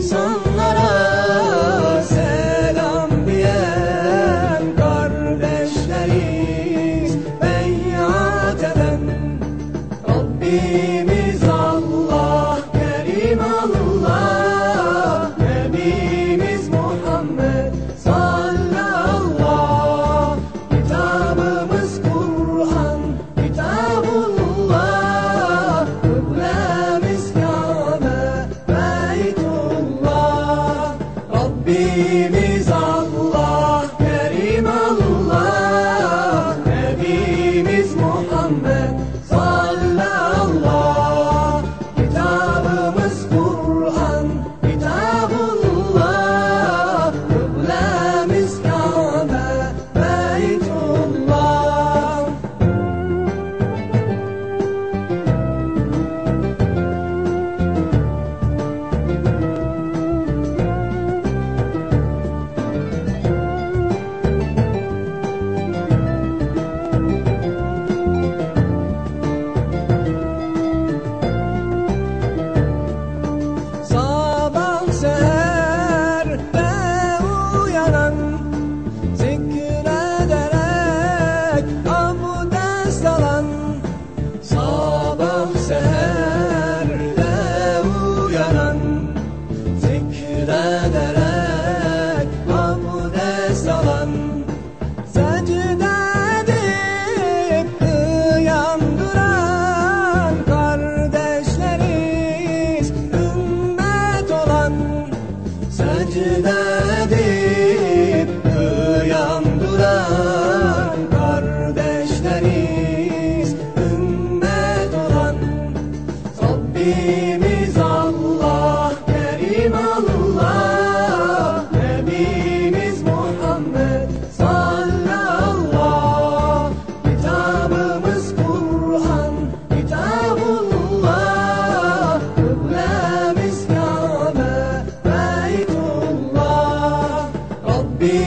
insanlara selam diyen kardeşleriz. Beyat eden Rabbim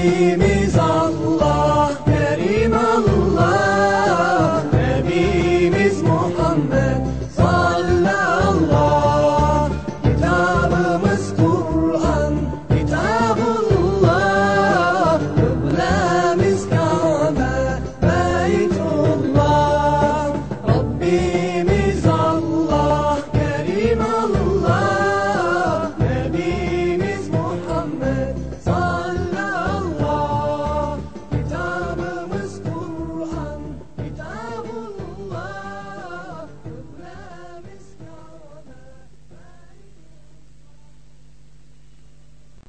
Amen.